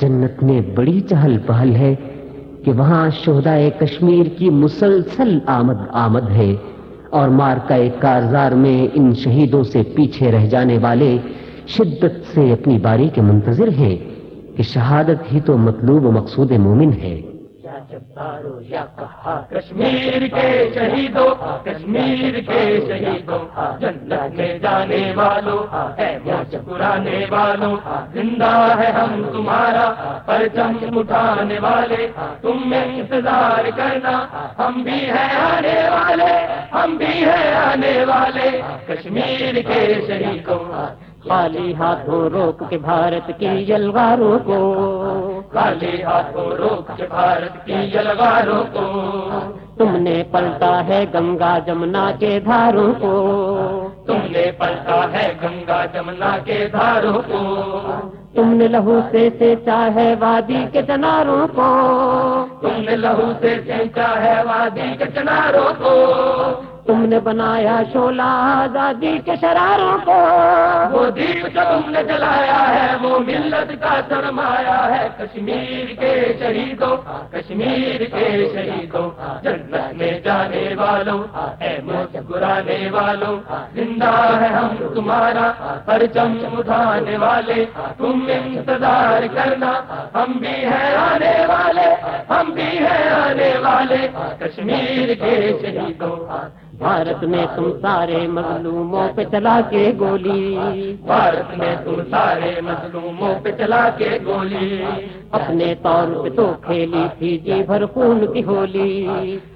جنت میں بڑی چہل پہل ہے کہ وہاں شہدائے کشمیر کی مسلسل آمد آمد ہے اور مارکہ کارزار میں ان شہیدوں سے پیچھے رہ جانے والے شدت سے اپنی باری کے منتظر ہیں کہ شہادت ہی تو مطلوب و مقصود مومن ہے۔ کشمیر کے شہیدوں کشمیر کے شہیدوں جنت میں جانے والوں پرانے والوں زندہ ہے ہم تمہارا پرچم اٹھانے والے تم میں انتظار کرنا ہم بھی ہیں آنے والے ہم بھی ہیں آنے والے کشمیر کے شہیدوں۔ خالی ہاتھوں روک کے بھارت کی جلواروں کو۔ خالی ہاتھوں روک بھارت کی جلواروں کو تم نے پلٹا ہے گنگا جمنا کے دھاروں کو تم نے پلٹا ہے گنگا جمنا کے دھاروں کو تم نے لہو سے سینچا ہے وادی کے چناروں کو تم نے لہو سے سینچا ہے وادی کے چناروں کو تم نے بنایا شولا آزادی کے شراروں کو۔ وہ دیپ جو تم نے جلایا ہے، وہ ملت کا سرمایا ہے۔ کشمیر کے شہیدوں، کشمیر کے شہیدوں۔ جنت میں جانے والوں، اے مسکرانے والوں۔ زندہ ہے ہم تمہارا، پرچم اٹھانے والے۔ تم انتظار کرنا، ہم بھی ہیں آنے والے۔ ہم بھی ہیں والے کشمیر کے شہیدوں بھارت میں تم سارے مظلوموں پہ چلا کے گولی۔ بھارت میں تم سارے مظلوموں پہ چلا کے گولی۔ اپنے طور پہ تو کھیلی تھی جی بھر خون کی ہولی۔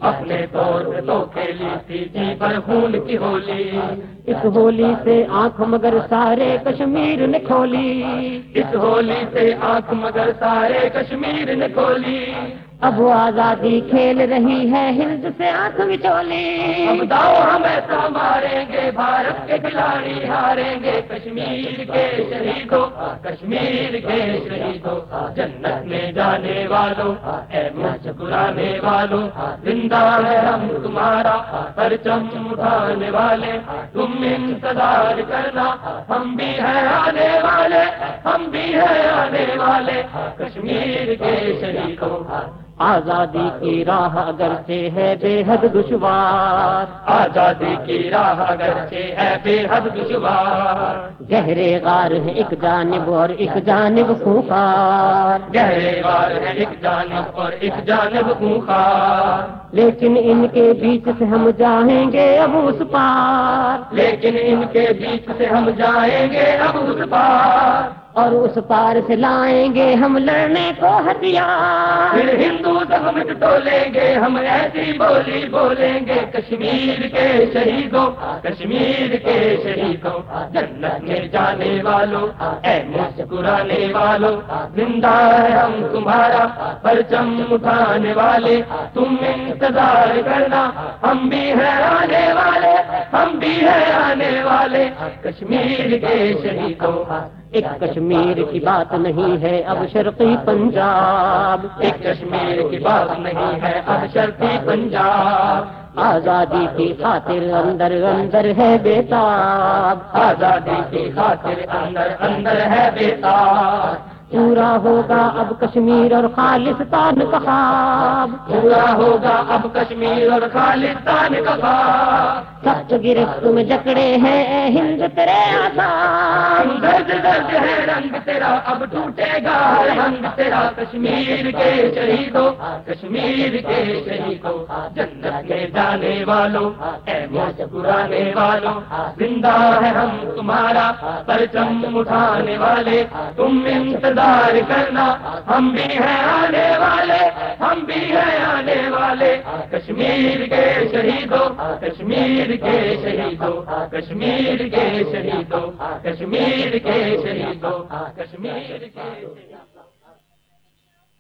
اپنے طور پہ تو کھیلی تھی جی بھر خون کی ہولی۔ اس ہولی سے آنکھ مگر سارے کشمیر نے کھولی۔ اس ہولی سے آنکھ مگر سارے کشمیر نے کھولی۔ اب وہ آزادی کھیل رہی ہے، ہند سے آنکھ بچولی ہم داؤ، ہم ایسا ماریں گے، بھارت کے کھلاڑی ہاریں گے۔ کشمیر کے شہیدوں، کشمیر کے شہیدوں۔ جنت میں جانے والوں، اے والوں۔ زندہ ہے ہم تمہارا پرچم اٹھانے والے۔ تم انتظار کرنا، ہم بھی ہیں آنے والے۔ ہم بھی ہیں آنے والے۔ کشمیر کے شہیدوں۔ آزادی کی راہ اگر سے ہے بے حد دشوار۔ آزادی کی راہ اگر سے ہے بے حد دشوار۔ گہرے غار ہے ایک جانب اور ایک جانب خوخار گہرے غار ہے ایک جانب اور ایک جانب خوخار لیکن ان کے بیچ سے ہم جائیں گے اب اس پار۔ لیکن ان کے بیچ سے ہم جائیں گے اب اس پار۔ اور اس پار سے لائیں گے ہم لڑنے کو ہتھیار۔ پھر ہندو سب تو لیں گے، ہم ایسی بولی بولیں گے، کشمیر کے شہیدوں، کشمیر کے شہیدوں۔ جنت میں جانے والوں، اے مسکرانے والوں، زندہ ہے ہم تمہارا پرچم اٹھانے والے۔ تم انتظار کرنا، ہم بھی ہیں آنے والے، ہم بھی ہیں آنے والے۔ کشمیر کے شہیدوں ایک کشمیر کی بات نہیں ہے اب شرقی پنجاب۔ ایک کشمیر کی بات نہیں ہے اب شرقی پنجاب۔ آزادی کی خاطر اندر اندر ہے بیتاب آزادی کی خاطر اندر اندر ہے بیتاب پورا ہوگا اب کشمیر اور خالصتان کا خواب۔ پورا ہوگا اب کشمیر اور خالصتان کا خواب۔ سخت گرفت میں جکڑے ہیں ہند تیرے آسان۔ درد درد ہے رنگ تیرا اب ٹوٹے گا۔ رنگ تیرا کشمیر کے شہیدوں کشمیر کے شہیدوں۔ جنت میں جانے والوں اے مسکرانے والوں۔ زندہ ہے ہم تمہارا پرچم اٹھانے والے۔ تم انتظار کرنا۔ ہم بھی ہیں آنے والے، ہم بھی ہیں آنے والے۔ کشمیر کے شہیدوں، کشمیر کے شہیدوں، کشمیر کے شہیدوں، کشمیر کے شہیدوں، کشمیر کے